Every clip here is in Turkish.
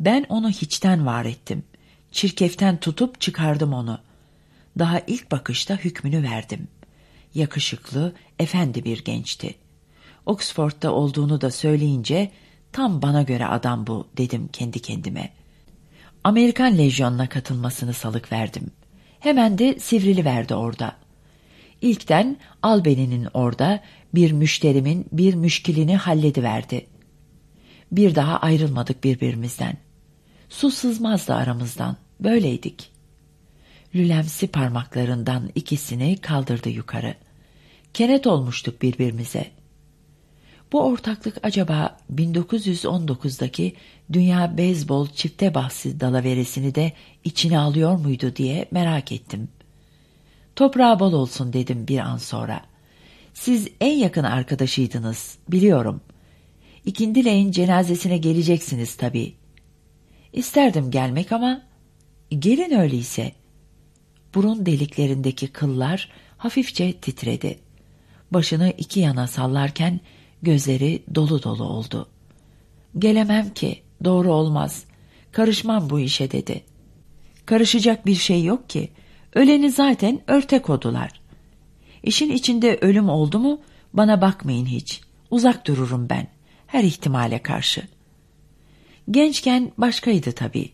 Ben onu hiçten var ettim. Çirkeften tutup çıkardım onu. Daha ilk bakışta hükmünü verdim. Yakışıklı, efendi bir gençti. Oxford'da olduğunu da söyleyince tam bana göre adam bu dedim kendi kendime. Amerikan lejyonuna katılmasını salık verdim. Hemen de sivrili verdi orada. İlkten Albeni'nin orada bir müşterimin bir müşkilini hallediverdi. Bir daha ayrılmadık birbirimizden. Su sızmazdı aramızdan. Böyleydik. Lülemsi parmaklarından ikisini kaldırdı yukarı. Kenet olmuştuk birbirimize. Bu ortaklık acaba 1919'daki Dünya Beyzbol çifte bahsi dalaveresini de içine alıyor muydu diye merak ettim. Toprağı bol olsun dedim bir an sonra. Siz en yakın arkadaşıydınız, biliyorum. İkindileyin cenazesine geleceksiniz tabii. İsterdim gelmek ama gelin öyleyse. Burun deliklerindeki kıllar hafifçe titredi. Başını iki yana sallarken gözleri dolu dolu oldu. Gelemem ki, doğru olmaz. Karışmam bu işe dedi. Karışacak bir şey yok ki. Öleni zaten örte kodular. İşin içinde ölüm oldu mu bana bakmayın hiç. Uzak dururum ben her ihtimale karşı. Gençken başkaydı tabii.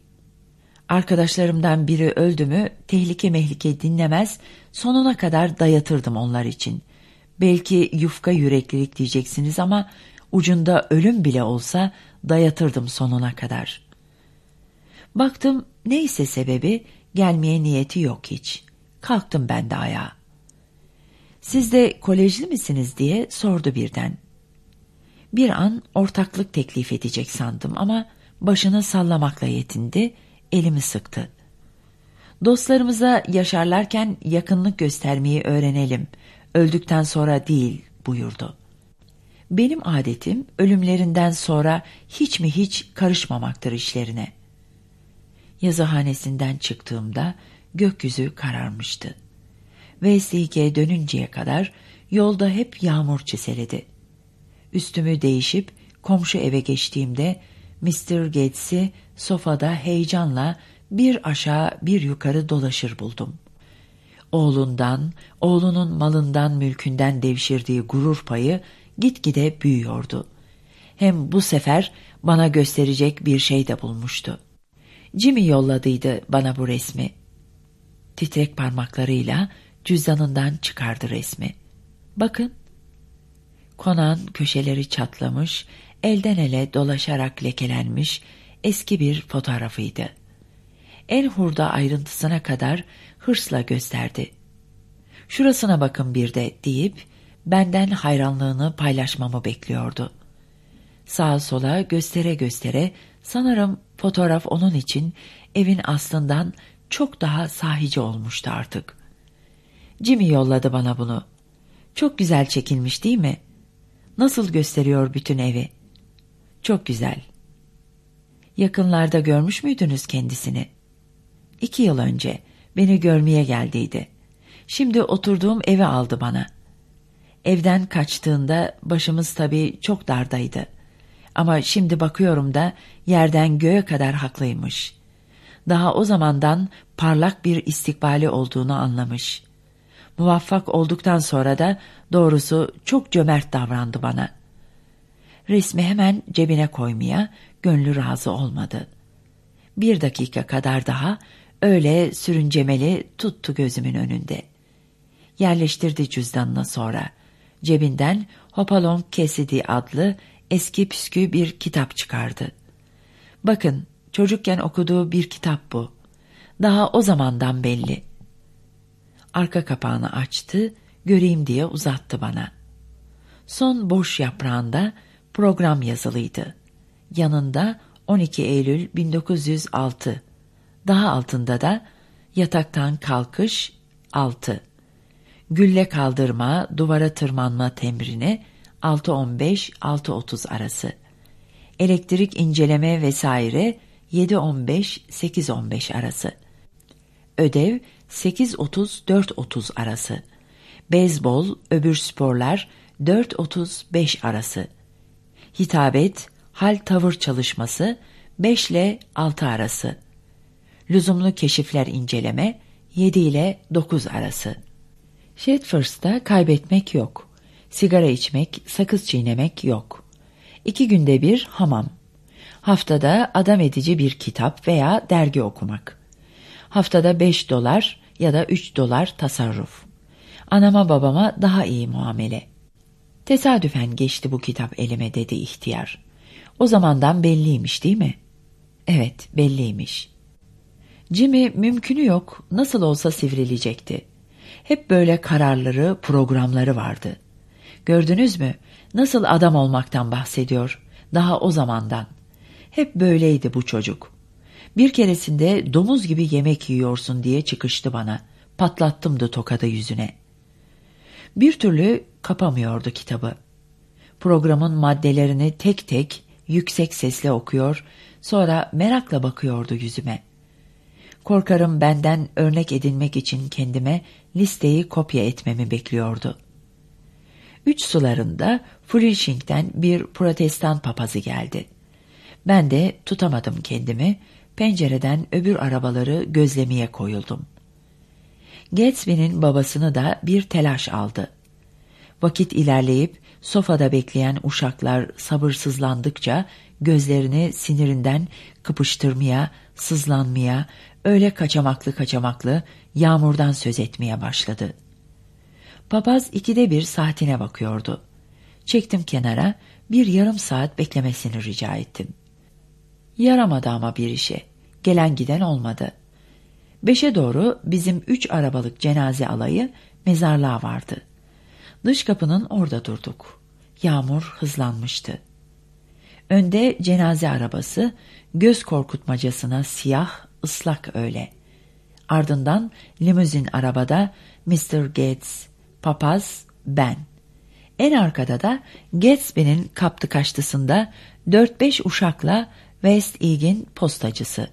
Arkadaşlarımdan biri öldü mü tehlike mehlike dinlemez sonuna kadar dayatırdım onlar için. Belki yufka yüreklilik diyeceksiniz ama ucunda ölüm bile olsa dayatırdım sonuna kadar. Baktım neyse sebebi gelmeye niyeti yok hiç. Kalktım ben de ayağa. Siz de kolejli misiniz diye sordu birden. Bir an ortaklık teklif edecek sandım ama başını sallamakla yetindi, elimi sıktı. Dostlarımıza yaşarlarken yakınlık göstermeyi öğrenelim, öldükten sonra değil buyurdu. Benim adetim ölümlerinden sonra hiç mi hiç karışmamaktır işlerine. Yazıhanesinden çıktığımda gökyüzü kararmıştı. Veslige dönünceye kadar yolda hep yağmur çiseledi. Üstümü değişip komşu eve geçtiğimde Mr. Gates'i sofada heyecanla bir aşağı bir yukarı dolaşır buldum. Oğlundan, oğlunun malından mülkünden devşirdiği gurur payı gitgide büyüyordu. Hem bu sefer bana gösterecek bir şey de bulmuştu. Jimmy yolladıydı bana bu resmi. Titrek parmaklarıyla cüzdanından çıkardı resmi. Bakın. Konağın köşeleri çatlamış, elden ele dolaşarak lekelenmiş eski bir fotoğrafıydı. En hurda ayrıntısına kadar hırsla gösterdi. Şurasına bakın bir de deyip benden hayranlığını paylaşmamı bekliyordu. Sağa sola göstere göstere sanırım fotoğraf onun için evin aslından çok daha sahici olmuştu artık. Jimmy yolladı bana bunu. Çok güzel çekilmiş değil mi? Nasıl gösteriyor bütün evi? Çok güzel. Yakınlarda görmüş müydünüz kendisini? İki yıl önce beni görmeye geldiydi. Şimdi oturduğum evi aldı bana. Evden kaçtığında başımız tabii çok dardaydı. Ama şimdi bakıyorum da yerden göğe kadar haklıymış. Daha o zamandan parlak bir istikbali olduğunu anlamış. Muvaffak olduktan sonra da doğrusu çok cömert davrandı bana. Resmi hemen cebine koymaya gönlü razı olmadı. Bir dakika kadar daha öyle sürüncemeli tuttu gözümün önünde. Yerleştirdi cüzdanına sonra. Cebinden Hopalong Cassidy adlı eski püskü bir kitap çıkardı. Bakın çocukken okuduğu bir kitap bu. Daha o zamandan belli. Arka kapağını açtı, göreyim diye uzattı bana. Son boş yaprağında program yazılıydı. Yanında 12 Eylül 1906. Daha altında da yataktan kalkış 6. Gülle kaldırma, duvara tırmanma temrini 6.15-6.30 arası. Elektrik inceleme vesaire 7.15-8.15 arası. Ödev 8.30-4.30 arası. Beyzbol, öbür sporlar 4.30-5 arası. Hitabet, hal tavır çalışması 5 ile 6 arası. Lüzumlu keşifler inceleme 7 ile 9 arası. Shadforth'ta kaybetmek yok. Sigara içmek, sakız çiğnemek yok. İki günde bir hamam. Haftada adam edici bir kitap veya dergi okumak. Haftada 5 dolar ya da 3 dolar tasarruf. Anama babama daha iyi muamele. Tesadüfen geçti bu kitap elime dedi ihtiyar. O zamandan belliymiş değil mi? Evet belliymiş. Jimmy mümkünü yok nasıl olsa sivrilecekti. Hep böyle kararları, programları vardı. Gördünüz mü nasıl adam olmaktan bahsediyor daha o zamandan. Hep böyleydi bu çocuk. Bir keresinde domuz gibi yemek yiyorsun diye çıkıştı bana. Patlattım da tokadı yüzüne. Bir türlü kapamıyordu kitabı. Programın maddelerini tek tek yüksek sesle okuyor, sonra merakla bakıyordu yüzüme. Korkarım benden örnek edinmek için kendime listeyi kopya etmemi bekliyordu. Üç sularında Flushing'den bir protestan papazı geldi. Ben de tutamadım kendimi, pencereden öbür arabaları gözlemeye koyuldum. Gatsby'nin babasını da bir telaş aldı. Vakit ilerleyip sofada bekleyen uşaklar sabırsızlandıkça gözlerini sinirinden kıpıştırmaya, sızlanmaya, öyle kaçamaklı kaçamaklı yağmurdan söz etmeye başladı. Papaz ikide bir saatine bakıyordu. Çektim kenara, bir yarım saat beklemesini rica ettim. Yaramadı ama bir işe. Gelen giden olmadı. Beşe doğru bizim üç arabalık cenaze alayı mezarlığa vardı. Dış kapının orada durduk. Yağmur hızlanmıştı. Önde cenaze arabası, göz korkutmacasına siyah, ıslak öyle. Ardından limuzin arabada Mr. Gates, papaz, ben. En arkada da Gatsby'nin kaptı kaçtısında dört beş uşakla West Eag'in postacısı.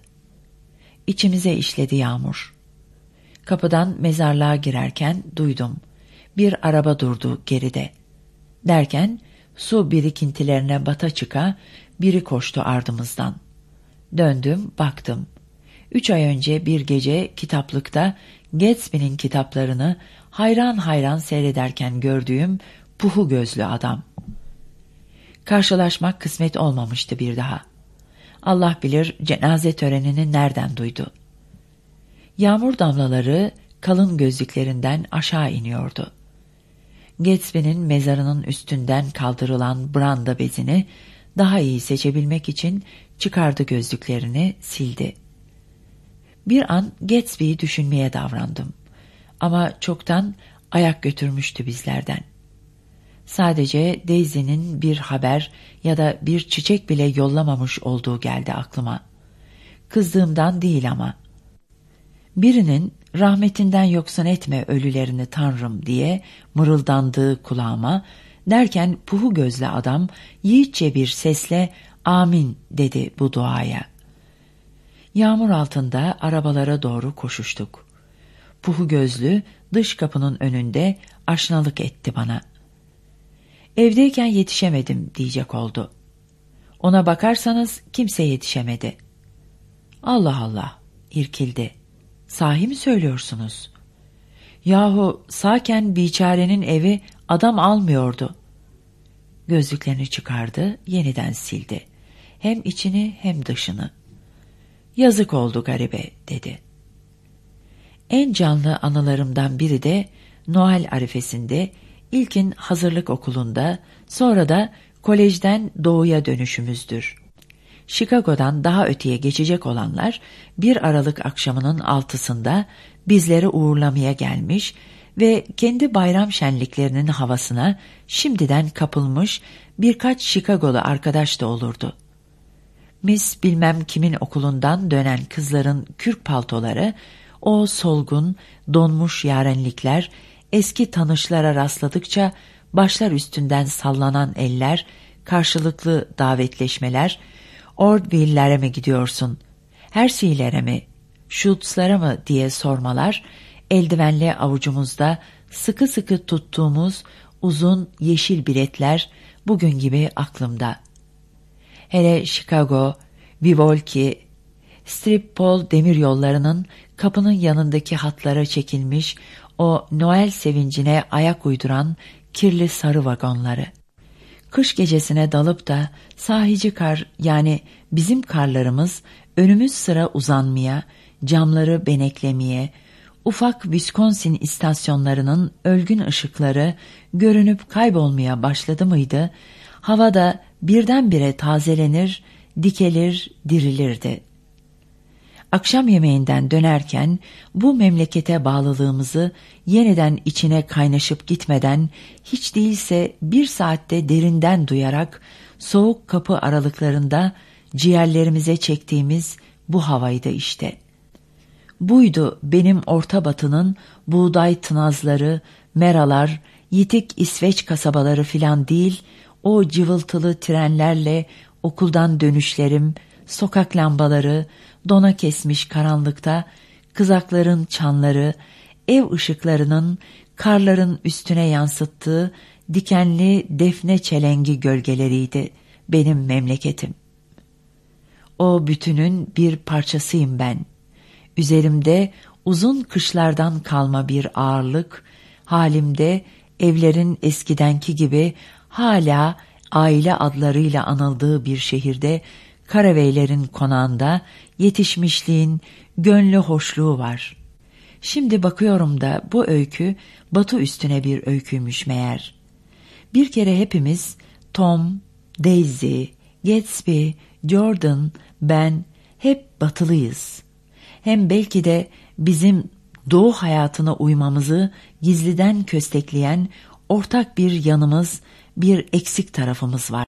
İçimize işledi yağmur. Kapıdan mezarlığa girerken duydum. Bir araba durdu geride. Derken su birikintilerine bata çıka biri koştu ardımızdan. Döndüm, baktım. Üç ay önce bir gece kitaplıkta Gatsby'nin kitaplarını hayran hayran seyrederken gördüğüm puhu gözlü adam. Karşılaşmak kısmet olmamıştı bir daha. Allah bilir cenaze törenini nereden duydu. Yağmur damlaları kalın gözlüklerinden aşağı iniyordu. Gatsby'nin mezarının üstünden kaldırılan branda bezini daha iyi seçebilmek için çıkardı gözlüklerini, sildi. Bir an Gatsby'yi düşünmeye davrandım. Ama çoktan ayak götürmüştü bizlerden. Sadece Daisy'nin bir haber ya da bir çiçek bile yollamamış olduğu geldi aklıma. Kızdığımdan değil ama. Birinin rahmetinden yoksun etme ölülerini tanrım diye mırıldandığı kulağıma derken puhu gözlü adam yiğitçe bir sesle amin dedi bu duaya. Yağmur altında arabalara doğru koşuştuk. Puhu gözlü dış kapının önünde aşnalık etti bana. Evdeyken yetişemedim diyecek oldu. Ona bakarsanız kimse yetişemedi. Allah Allah irkildi. Sahi mi söylüyorsunuz? Yahu sağken biçarenin evi adam almıyordu. Gözlüklerini çıkardı, yeniden sildi. Hem içini hem dışını. Yazık oldu garibe, dedi. En canlı anılarımdan biri de Noel arifesinde, ilkin hazırlık okulunda, sonra da kolejden doğuya dönüşümüzdür. Chicago'dan daha öteye geçecek olanlar bir Aralık akşamının altısında bizleri uğurlamaya gelmiş ve kendi bayram şenliklerinin havasına şimdiden kapılmış birkaç Chicago'lu arkadaş da olurdu. Miss bilmem kimin okulundan dönen kızların kürk paltoları, o solgun, donmuş yarenlikler, eski tanışlara rastladıkça başlar üstünden sallanan eller, karşılıklı davetleşmeler, Ordville'lere mi gidiyorsun, Hersey'lere mi, Schultz'lara mı diye sormalar, eldivenli avucumuzda sıkı sıkı tuttuğumuz uzun yeşil biletler bugün gibi aklımda. Hele Chicago, Vivolki, Strippol demiryollarının kapının yanındaki hatlara çekilmiş o Noel sevincine ayak uyduran kirli sarı vagonları. Kış gecesine dalıp da sahici kar yani bizim karlarımız önümüz sıra uzanmaya, camları beneklemeye, ufak Wisconsin istasyonlarının ölgün ışıkları görünüp kaybolmaya başladı mıydı, havada birdenbire tazelenir, dikelir, dirilirdi. Akşam yemeğinden dönerken bu memlekete bağlılığımızı yeniden içine kaynaşıp gitmeden hiç değilse bir saatte derinden duyarak soğuk kapı aralıklarında ciğerlerimize çektiğimiz bu havaydı işte. Buydu benim orta batının buğday tınazları, meralar, yitik İsveç kasabaları filan değil, o cıvıltılı trenlerle okuldan dönüşlerim, sokak lambaları, dona kesmiş karanlıkta, kızakların çanları, ev ışıklarının karların üstüne yansıttığı dikenli defne çelengi gölgeleriydi benim memleketim. O bütünün bir parçasıyım ben. Üzerimde uzun kışlardan kalma bir ağırlık, halimde evlerin eskidenki gibi hala aile adlarıyla anıldığı bir şehirde Karaveylerin konağında yetişmişliğin gönlü hoşluğu var. Şimdi bakıyorum da bu öykü batı üstüne bir öyküymüş meğer. Bir kere hepimiz Tom, Daisy, Gatsby, Jordan, ben hep batılıyız. Hem belki de bizim doğu hayatına uymamızı gizliden köstekleyen ortak bir yanımız, bir eksik tarafımız var.